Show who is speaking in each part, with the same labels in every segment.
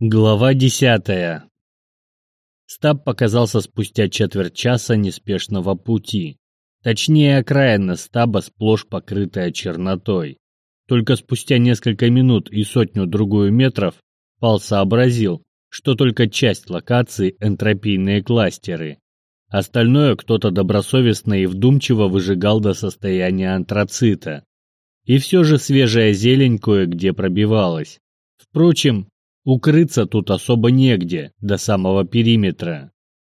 Speaker 1: Глава десятая. Стаб показался спустя четверть часа неспешного пути. Точнее, окраина стаба сплошь покрытая чернотой. Только спустя несколько минут и сотню-другую метров Пал сообразил, что только часть локации энтропийные кластеры. Остальное кто-то добросовестно и вдумчиво выжигал до состояния антрацита. И все же свежая зелень кое-где пробивалась. Впрочем, Укрыться тут особо негде, до самого периметра.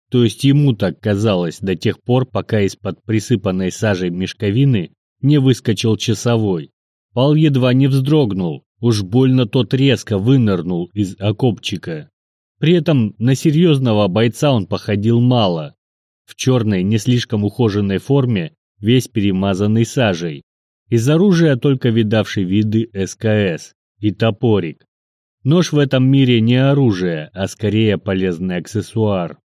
Speaker 1: То есть ему так казалось до тех пор, пока из-под присыпанной сажей мешковины не выскочил часовой. Пал едва не вздрогнул, уж больно тот резко вынырнул из окопчика. При этом на серьезного бойца он походил мало. В черной, не слишком ухоженной форме, весь перемазанный сажей. Из оружия только видавший виды СКС и топорик. Нож в этом мире не оружие, а скорее полезный аксессуар.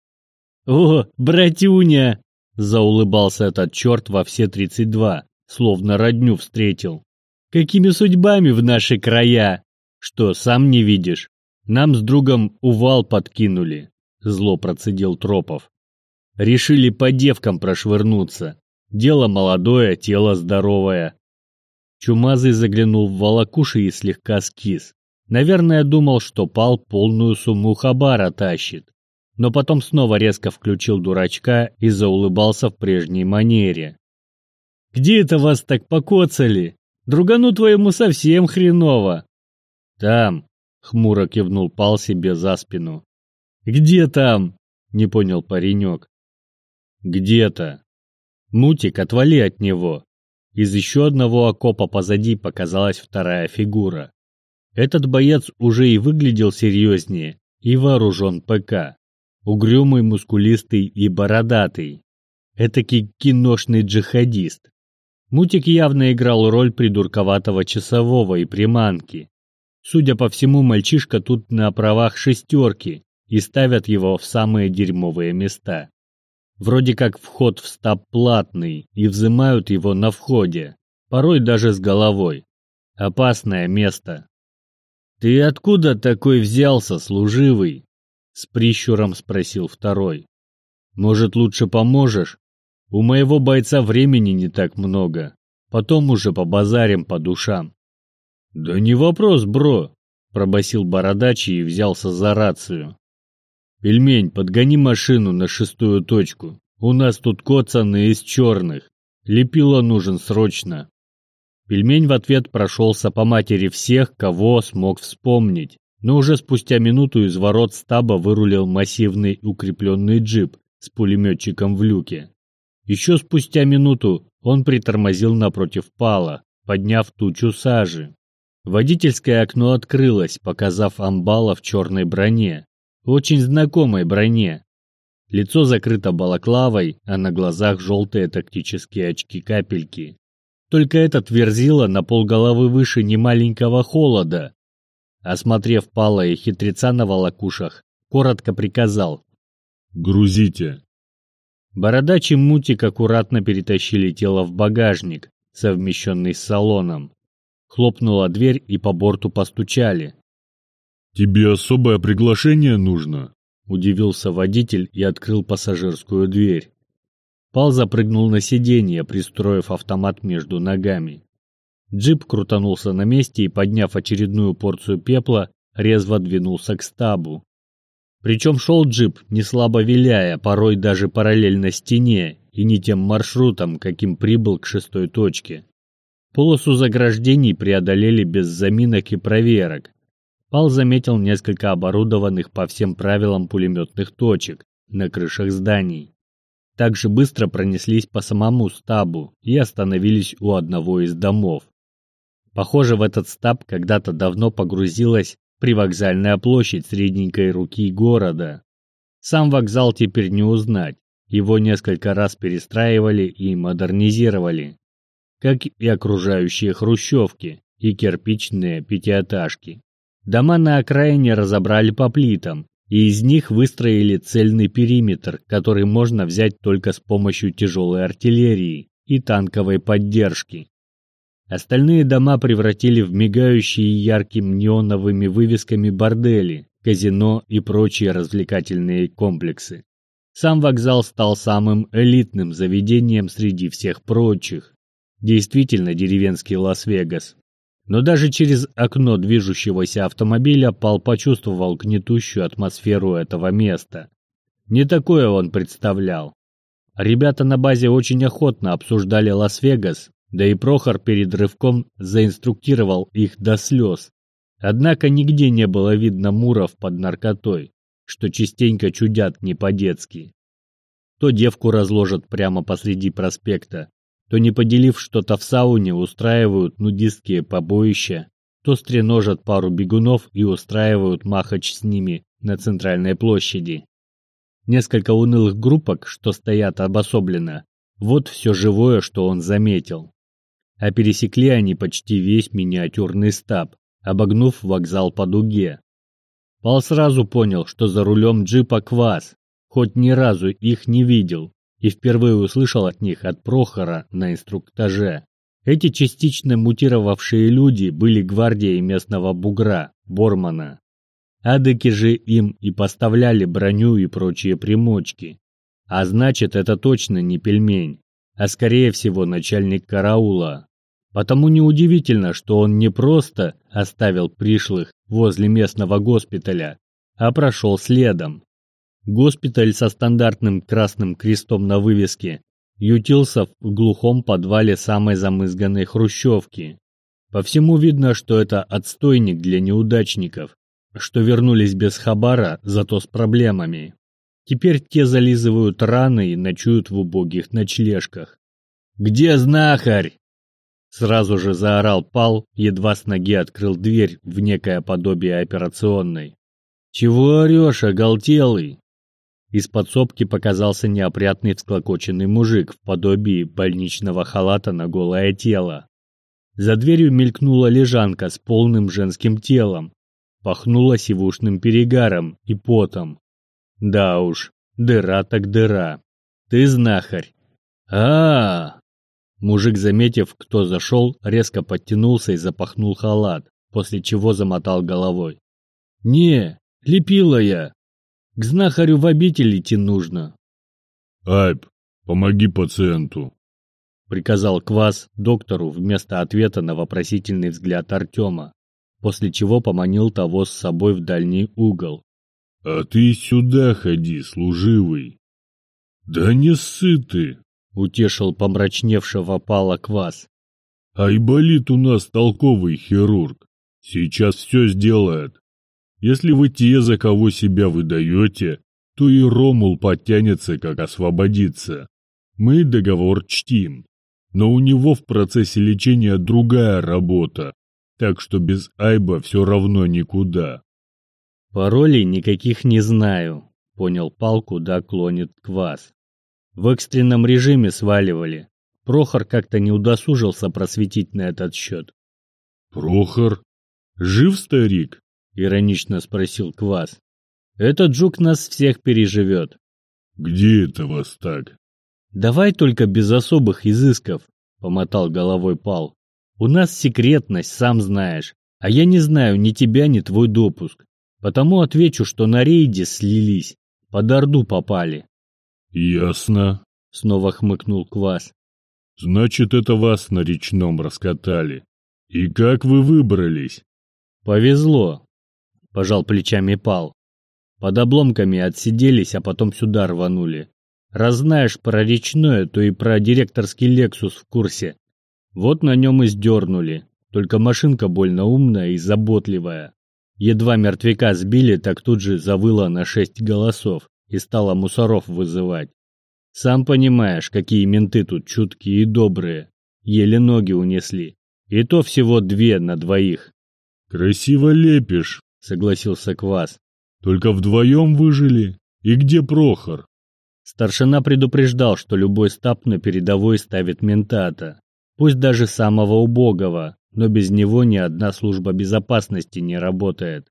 Speaker 1: «О, братюня!» – заулыбался этот черт во все тридцать два, словно родню встретил. «Какими судьбами в наши края? Что, сам не видишь? Нам с другом увал подкинули», – зло процедил Тропов. «Решили по девкам прошвырнуться. Дело молодое, тело здоровое». Чумазый заглянул в волокуши и слегка скис. Наверное, думал, что пал полную сумму хабара тащит. Но потом снова резко включил дурачка и заулыбался в прежней манере. «Где это вас так покоцали? Другану твоему совсем хреново!» «Там!» — хмуро кивнул пал себе за спину. «Где там?» — не понял паренек. «Где-то!» «Мутик, отвали от него!» Из еще одного окопа позади показалась вторая фигура. Этот боец уже и выглядел серьезнее и вооружен ПК. Угрюмый, мускулистый и бородатый. Этакий киношный джихадист. Мутик явно играл роль придурковатого часового и приманки. Судя по всему, мальчишка тут на правах шестерки и ставят его в самые дерьмовые места. Вроде как вход в стаб платный и взимают его на входе, порой даже с головой. Опасное место. «Ты откуда такой взялся, служивый?» — с прищуром спросил второй. «Может, лучше поможешь? У моего бойца времени не так много. Потом уже побазарим по душам». «Да не вопрос, бро», — пробасил бородач и взялся за рацию. «Пельмень, подгони машину на шестую точку. У нас тут коцаны из черных. Лепило нужен срочно». Пельмень в ответ прошелся по матери всех, кого смог вспомнить, но уже спустя минуту из ворот стаба вырулил массивный укрепленный джип с пулеметчиком в люке. Еще спустя минуту он притормозил напротив пала, подняв тучу сажи. Водительское окно открылось, показав амбала в черной броне, очень знакомой броне. Лицо закрыто балаклавой, а на глазах желтые тактические очки-капельки. Только этот верзила на полголовы выше немаленького холода. Осмотрев Пала и хитреца на волокушах, коротко приказал.
Speaker 2: «Грузите».
Speaker 1: Бородач и Мутик аккуратно перетащили тело в багажник, совмещенный с салоном. Хлопнула дверь и по борту постучали.
Speaker 2: «Тебе особое приглашение нужно?»
Speaker 1: – удивился водитель и открыл пассажирскую дверь. Пал запрыгнул на сиденье, пристроив автомат между ногами. Джип крутанулся на месте и, подняв очередную порцию пепла, резво двинулся к стабу. Причем шел джип, не слабо виляя, порой даже параллельно стене и не тем маршрутом, каким прибыл к шестой точке. Полосу заграждений преодолели без заминок и проверок. Пал заметил несколько оборудованных по всем правилам пулеметных точек на крышах зданий также быстро пронеслись по самому стабу и остановились у одного из домов. Похоже, в этот стаб когда-то давно погрузилась привокзальная площадь средненькой руки города. Сам вокзал теперь не узнать, его несколько раз перестраивали и модернизировали, как и окружающие хрущевки и кирпичные пятиэтажки. Дома на окраине разобрали по плитам и из них выстроили цельный периметр, который можно взять только с помощью тяжелой артиллерии и танковой поддержки. Остальные дома превратили в мигающие яркими неоновыми вывесками бордели, казино и прочие развлекательные комплексы. Сам вокзал стал самым элитным заведением среди всех прочих. Действительно деревенский Лас-Вегас. Но даже через окно движущегося автомобиля Пал почувствовал гнетущую атмосферу этого места. Не такое он представлял. Ребята на базе очень охотно обсуждали Лас-Вегас, да и Прохор перед рывком заинструктировал их до слез. Однако нигде не было видно муров под наркотой, что частенько чудят не по-детски. То девку разложат прямо посреди проспекта, то не поделив что-то в сауне устраивают нудистские побоища, то стреножат пару бегунов и устраивают махач с ними на центральной площади. Несколько унылых группок, что стоят обособленно, вот все живое, что он заметил. А пересекли они почти весь миниатюрный стаб, обогнув вокзал по дуге. Пал сразу понял, что за рулем джипа квас, хоть ни разу их не видел, и впервые услышал от них от Прохора на инструктаже. Эти частично мутировавшие люди были гвардией местного бугра, Бормана. Адыки же им и поставляли броню и прочие примочки. А значит, это точно не пельмень, а скорее всего начальник караула. Потому неудивительно, что он не просто оставил пришлых возле местного госпиталя, а прошел следом. Госпиталь со стандартным красным крестом на вывеске ютился в глухом подвале самой замызганной хрущевки. По всему видно, что это отстойник для неудачников, что вернулись без хабара, зато с проблемами. Теперь те зализывают раны и ночуют в убогих ночлежках. «Где знахарь?» Сразу же заорал Пал, едва с ноги открыл дверь в некое подобие операционной. «Чего орешь, оголтелый?» Из подсобки показался неопрятный всклокоченный мужик в подобии больничного халата на голое тело. За дверью мелькнула лежанка с полным женским телом. Пахнула сивушным перегаром и потом. Да уж, дыра так дыра. Ты знахарь. а, -а, -а Мужик, заметив, кто зашел, резко подтянулся и запахнул халат, после чего замотал головой. «Не, лепила я. К знахарю в обитель идти нужно».
Speaker 2: «Айб, помоги пациенту», — приказал Квас доктору вместо ответа на вопросительный взгляд Артема, после чего поманил того с собой в дальний угол. «А ты сюда ходи, служивый». «Да не сыты!»
Speaker 1: утешил помрачневшего Пала Квас.
Speaker 2: Айболит у нас толковый хирург. Сейчас все сделает. Если вы те, за кого себя выдаете, то и Ромул подтянется, как освободиться. Мы договор чтим. Но у него в процессе лечения другая работа, так что без Айба все равно никуда.
Speaker 1: Паролей никаких не знаю, понял Пал, куда клонит Квас. В экстренном режиме сваливали. Прохор как-то не удосужился просветить на этот счет.
Speaker 2: «Прохор? Жив старик?»
Speaker 1: — иронично спросил Квас. «Этот жук нас всех переживет».
Speaker 2: «Где это вас так?»
Speaker 1: «Давай только без особых изысков», — помотал головой Пал. «У нас секретность, сам знаешь, а я не знаю ни тебя, ни твой допуск. Потому отвечу, что на рейде слились, под Орду попали.
Speaker 2: «Ясно», —
Speaker 1: снова хмыкнул Квас.
Speaker 2: «Значит, это вас на речном раскатали. И как вы выбрались?»
Speaker 1: «Повезло», — пожал плечами Пал. «Под обломками отсиделись, а потом сюда рванули. Раз знаешь про речное, то и про директорский «Лексус» в курсе. Вот на нем и сдернули. Только машинка больно умная и заботливая. Едва мертвяка сбили, так тут же завыла на шесть голосов и стала мусоров вызывать. Сам понимаешь, какие менты тут чуткие и добрые. Еле ноги унесли. И то всего две на двоих.
Speaker 2: Красиво лепишь, согласился Квас. Только вдвоем выжили? И где Прохор?
Speaker 1: Старшина предупреждал, что любой стаб на передовой ставит ментата. Пусть даже самого убогого, но без него ни одна служба безопасности не работает.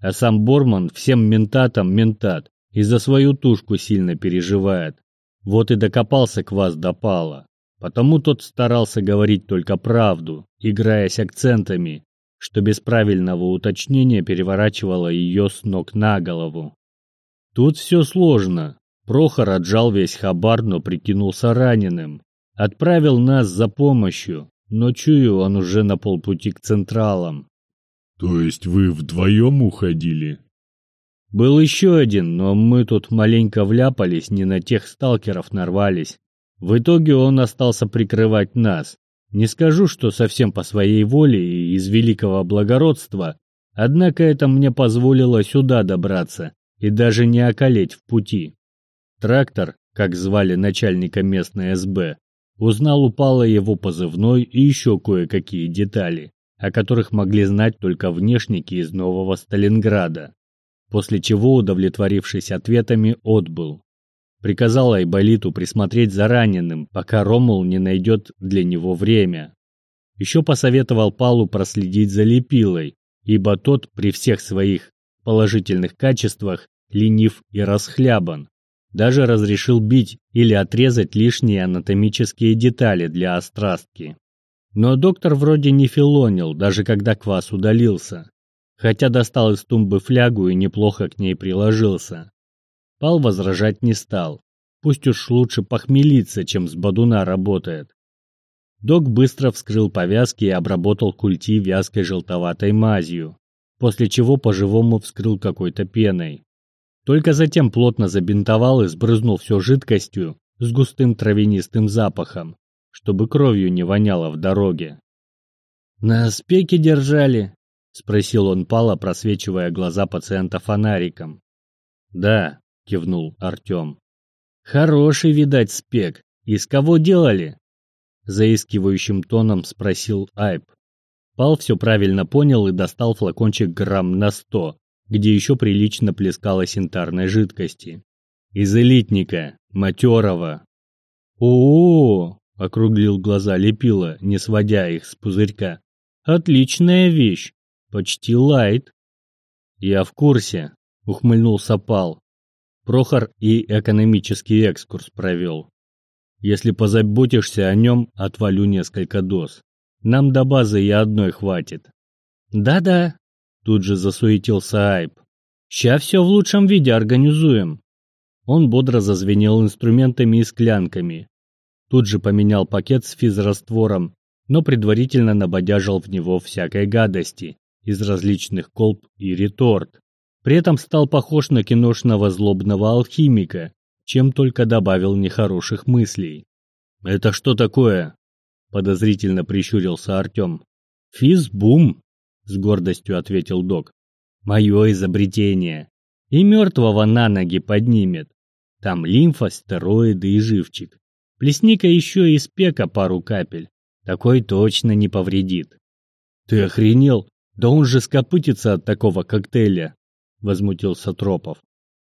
Speaker 1: А сам Борман всем ментатам ментат, и за свою тушку сильно переживает. Вот и докопался к вас до пала. Потому тот старался говорить только правду, играясь акцентами, что без правильного уточнения переворачивало ее с ног на голову. Тут все сложно. Прохор отжал весь хабар, но прикинулся раненым. Отправил нас за помощью, но чую, он уже на полпути к централам.
Speaker 2: То есть вы вдвоем уходили?
Speaker 1: Был еще один, но мы тут маленько вляпались, не на тех сталкеров нарвались. В итоге он остался прикрывать нас. Не скажу, что совсем по своей воле и из великого благородства, однако это мне позволило сюда добраться и даже не околеть в пути. Трактор, как звали начальника местной СБ, узнал упало его позывной и еще кое-какие детали, о которых могли знать только внешники из Нового Сталинграда, после чего, удовлетворившись ответами, отбыл. Приказал Айболиту присмотреть за раненым, пока Ромул не найдет для него время. Еще посоветовал Палу проследить за Лепилой, ибо тот при всех своих положительных качествах ленив и расхлябан. Даже разрешил бить или отрезать лишние анатомические детали для острастки. Но доктор вроде не филонил, даже когда квас удалился. Хотя достал из тумбы флягу и неплохо к ней приложился. Пал возражать не стал. Пусть уж лучше похмелиться, чем с бадуна работает. Док быстро вскрыл повязки и обработал культи вязкой желтоватой мазью, после чего по-живому вскрыл какой-то пеной. Только затем плотно забинтовал и сбрызнул все жидкостью с густым травянистым запахом, чтобы кровью не воняло в дороге. «На спеке держали?» — спросил он Пала, просвечивая глаза пациента фонариком. «Да», — кивнул Артем. «Хороший, видать, спек. Из кого делали?» Заискивающим тоном спросил Айп. Пал все правильно понял и достал флакончик грамм на сто, где еще прилично плескалось янтарной жидкости. «Из элитника, матерого». «О-о-о!» — округлил глаза Лепила, не сводя их с пузырька. «Отличная вещь! Почти лайт!» «Я в курсе», — ухмыльнулся Пал. Прохор и экономический экскурс провел. Если позаботишься о нем, отвалю несколько доз. Нам до базы и одной хватит. Да-да, тут же засуетился Айп. Ща все в лучшем виде организуем. Он бодро зазвенел инструментами и склянками. Тут же поменял пакет с физраствором, но предварительно набодяжил в него всякой гадости из различных колб и реторт. При этом стал похож на киношного злобного алхимика, чем только добавил нехороших мыслей. «Это что такое?» – подозрительно прищурился Артем. «Физбум», – с гордостью ответил док. «Мое изобретение. И мертвого на ноги поднимет. Там лимфа, стероиды и живчик. Плесни-ка еще и спека пару капель. Такой точно не повредит». «Ты охренел? Да он же скопытится от такого коктейля!» Возмутился Тропов.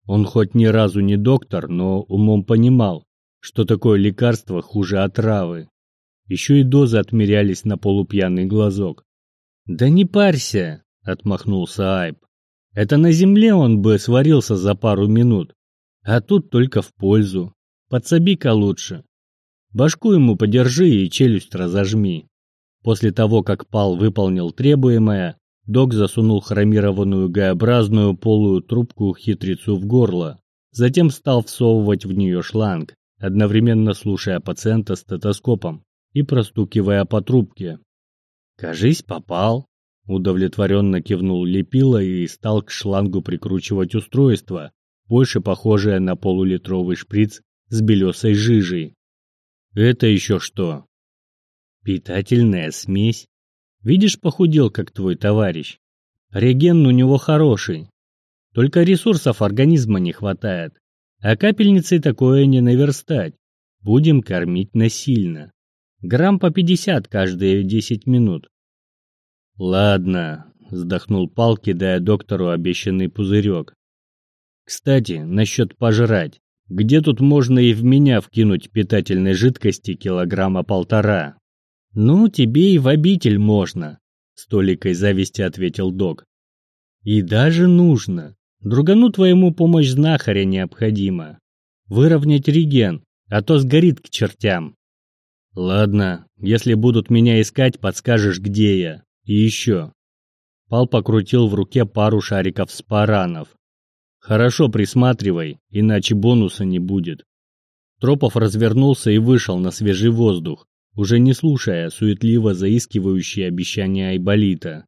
Speaker 1: Он хоть ни разу не доктор, но умом понимал, что такое лекарство хуже отравы. Еще и дозы отмерялись на полупьяный глазок. «Да не парься!» — отмахнулся Айб. «Это на земле он бы сварился за пару минут, а тут только в пользу. Подсоби-ка лучше. Башку ему подержи и челюсть разожми». После того, как Пал выполнил требуемое, Док засунул хромированную Г-образную полую трубку хитрецу в горло, затем стал всовывать в нее шланг, одновременно слушая пациента стетоскопом и простукивая по трубке. «Кажись, попал», — удовлетворенно кивнул Лепила и стал к шлангу прикручивать устройство, больше похожее на полулитровый шприц с белесой жижей. «Это еще что?» «Питательная смесь», Видишь, похудел, как твой товарищ. Реген у него хороший. Только ресурсов организма не хватает. А капельницей такое не наверстать. Будем кормить насильно. Грамм по пятьдесят каждые десять минут. Ладно, вздохнул Пал, кидая доктору обещанный пузырек. Кстати, насчет пожрать. Где тут можно и в меня вкинуть питательной жидкости килограмма полтора? «Ну, тебе и в обитель можно», — с толикой зависти ответил док. «И даже нужно. Другану твоему помощь знахаря необходима. Выровнять реген, а то сгорит к чертям». «Ладно, если будут меня искать, подскажешь, где я. И еще. Пал покрутил в руке пару шариков спаранов. «Хорошо присматривай, иначе бонуса не будет». Тропов развернулся и вышел на свежий воздух, уже не слушая суетливо заискивающие обещания Айболита.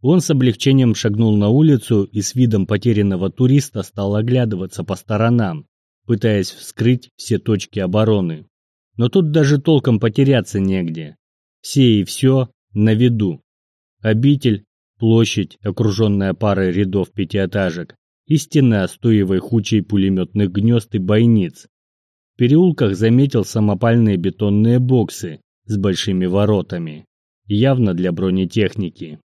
Speaker 1: Он с облегчением шагнул на улицу и с видом потерянного туриста стал оглядываться по сторонам, пытаясь вскрыть все точки обороны. Но тут даже толком потеряться негде. Все и все на виду. Обитель, площадь, окруженная парой рядов пятиэтажек, и стена с туевой хучей пулеметных гнезд и бойниц. В переулках заметил самопальные бетонные боксы с большими воротами, явно для бронетехники.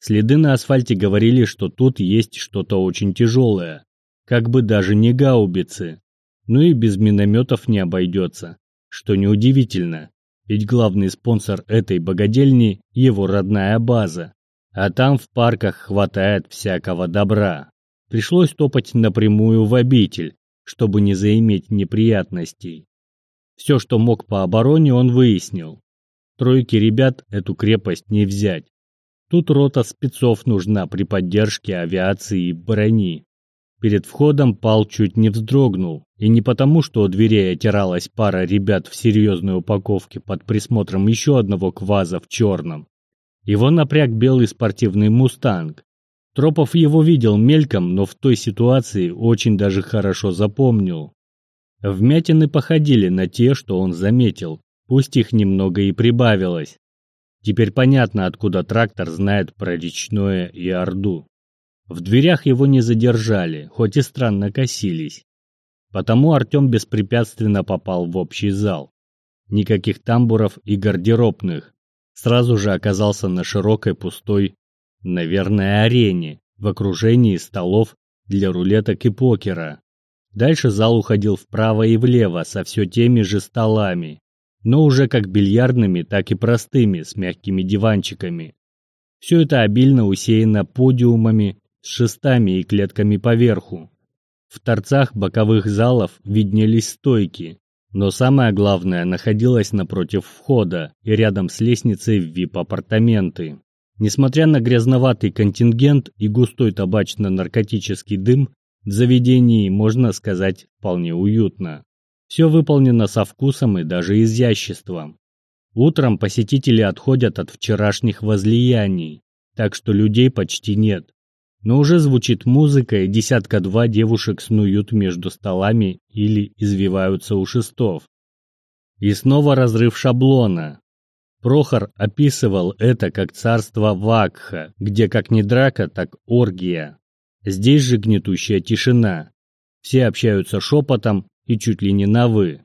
Speaker 1: Следы на асфальте говорили, что тут есть что-то очень тяжелое, как бы даже не гаубицы, но и без минометов не обойдется, что неудивительно, ведь главный спонсор этой богадельни – его родная база, а там в парках хватает всякого добра. Пришлось топать напрямую в обитель, чтобы не заиметь неприятностей. Все, что мог по обороне, он выяснил. Тройки ребят эту крепость не взять. Тут рота спецов нужна при поддержке авиации и брони. Перед входом Пал чуть не вздрогнул, и не потому, что у дверей отиралась пара ребят в серьезной упаковке под присмотром еще одного кваза в черном. Его напряг белый спортивный «Мустанг». Тропов его видел мельком, но в той ситуации очень даже хорошо запомнил. Вмятины походили на те, что он заметил, пусть их немного и прибавилось. Теперь понятно, откуда трактор знает про речное и Орду. В дверях его не задержали, хоть и странно косились. Потому Артем беспрепятственно попал в общий зал. Никаких тамбуров и гардеробных. Сразу же оказался на широкой пустой, наверное, арене, в окружении столов для рулеток и покера. Дальше зал уходил вправо и влево со все теми же столами, но уже как бильярдными, так и простыми, с мягкими диванчиками. Все это обильно усеяно подиумами с шестами и клетками поверху. В торцах боковых залов виднелись стойки, но самое главное находилось напротив входа и рядом с лестницей в VIP-апартаменты. Несмотря на грязноватый контингент и густой табачно-наркотический дым, в заведении, можно сказать, вполне уютно. Все выполнено со вкусом и даже изяществом. Утром посетители отходят от вчерашних возлияний, так что людей почти нет. Но уже звучит музыка, и десятка-два девушек снуют между столами или извиваются у шестов. И снова разрыв шаблона. Прохор описывал это как царство Вакха, где как не драка, так оргия. Здесь же гнетущая тишина. Все общаются шепотом, и чуть ли не на «вы».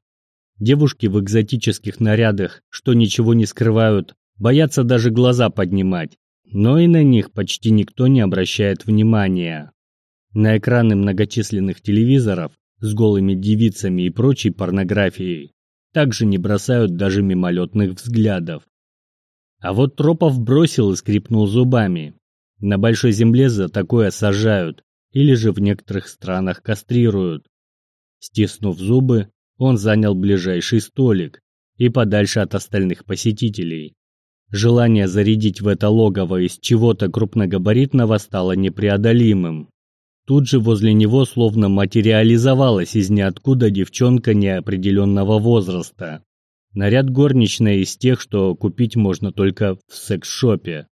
Speaker 1: Девушки в экзотических нарядах, что ничего не скрывают, боятся даже глаза поднимать, но и на них почти никто не обращает внимания. На экраны многочисленных телевизоров с голыми девицами и прочей порнографией также не бросают даже мимолетных взглядов. А вот Тропов бросил и скрипнул зубами. На Большой Земле за такое сажают, или же в некоторых странах кастрируют. Стиснув зубы, он занял ближайший столик и подальше от остальных посетителей. Желание зарядить в это логово из чего-то крупногабаритного стало непреодолимым. Тут же возле него словно материализовалась из ниоткуда девчонка неопределенного возраста. Наряд горничной из тех, что купить можно только в секс-шопе.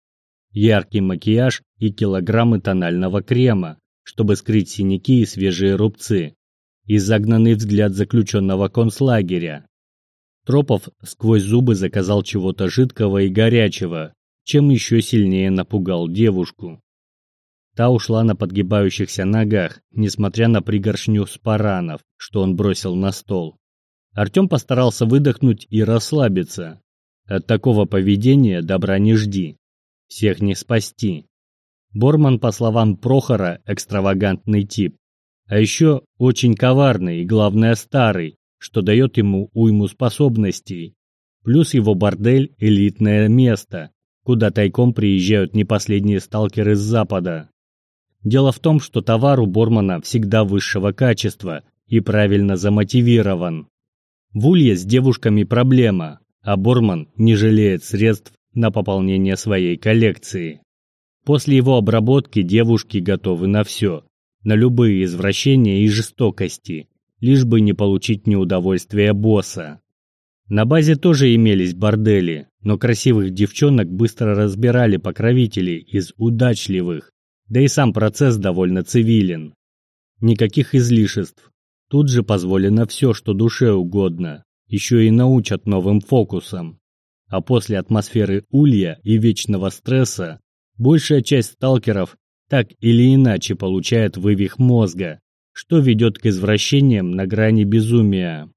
Speaker 1: Яркий макияж и килограммы тонального крема, чтобы скрыть синяки и свежие рубцы и загнанный взгляд заключенного концлагеря. Тропов сквозь зубы заказал чего-то жидкого и горячего, чем еще сильнее напугал девушку. Та ушла на подгибающихся ногах, несмотря на пригоршню спаранов, что он бросил на стол. Артем постарался выдохнуть и расслабиться. От такого поведения добра не жди. Всех не спасти. Борман, по словам Прохора, экстравагантный тип. А еще очень коварный и, главное, старый, что дает ему уйму способностей. Плюс его бордель – элитное место, куда тайком приезжают не последние сталкеры с Запада. Дело в том, что товар у Бормана всегда высшего качества и правильно замотивирован. В Улье с девушками проблема, а Борман не жалеет средств на пополнение своей коллекции. После его обработки девушки готовы на все, на любые извращения и жестокости, лишь бы не получить неудовольствие босса. На базе тоже имелись бордели, но красивых девчонок быстро разбирали покровители из удачливых, да и сам процесс довольно цивилен. Никаких излишеств. Тут же позволено все, что душе угодно, еще и научат новым фокусам. А после атмосферы улья и вечного стресса, большая часть сталкеров так или иначе получает вывих мозга, что ведет к извращениям на грани безумия.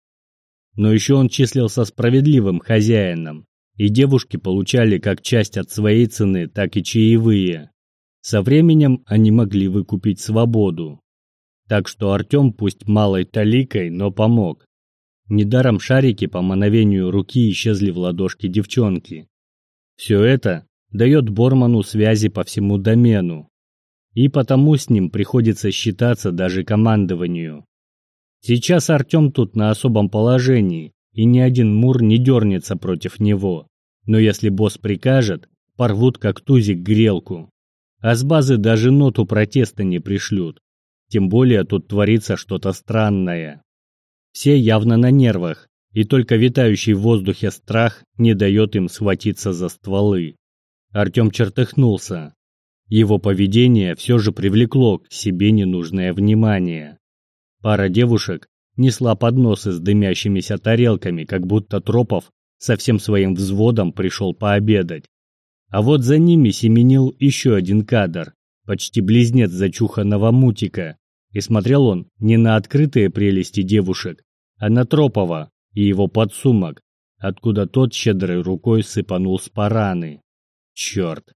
Speaker 1: Но еще он числился справедливым хозяином, и девушки получали как часть от своей цены, так и чаевые. Со временем они могли выкупить свободу. Так что Артем пусть малой таликой, но помог. Недаром шарики по мановению руки исчезли в ладошке девчонки. Все это дает Борману связи по всему домену. И потому с ним приходится считаться даже командованию. Сейчас Артем тут на особом положении, и ни один мур не дернется против него. Но если босс прикажет, порвут как тузик грелку. А с базы даже ноту протеста не пришлют. Тем более тут творится что-то странное. Все явно на нервах, и только витающий в воздухе страх не дает им схватиться за стволы. Артем чертыхнулся. Его поведение все же привлекло к себе ненужное внимание. Пара девушек несла подносы с дымящимися тарелками, как будто Тропов со всем своим взводом пришел пообедать. А вот за ними семенил еще один кадр, почти близнец зачуханного мутика, и смотрел он не на открытые прелести девушек, а на Тропова и его подсумок, откуда тот щедрой рукой сыпанул с параны. Черт,